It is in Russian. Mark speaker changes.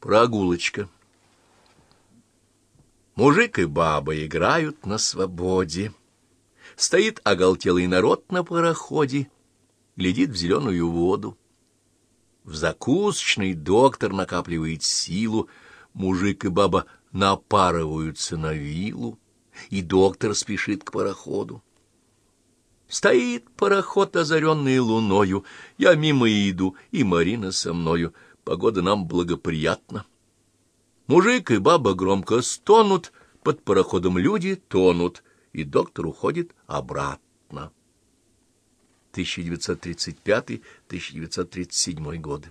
Speaker 1: Прогулочка. Мужик и баба играют на свободе. Стоит оголтелый народ на пароходе, глядит в зеленую воду. В закусочный доктор накапливает силу, мужик и баба напарываются на виллу, и доктор спешит к пароходу. Стоит пароход, озаренный луною, я мимо иду, и Марина со мною, погода нам благоприятна. Мужик и баба громко стонут, под пароходом люди тонут, и доктор уходит обратно. 1935-1937 годы.